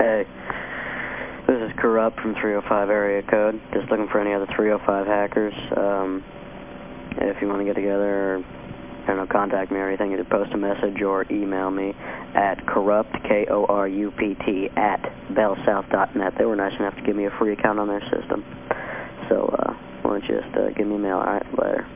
Hey, this is Corrupt from 305 area code. Just looking for any other 305 hackers.、Um, if you want to get together, or, I don't know, contact me or anything, either post a message or email me at corrupt, K-O-R-U-P-T, at bellsouth.net. They were nice enough to give me a free account on their system. So, uh, why don't you just uh, give me a mail. All right, later.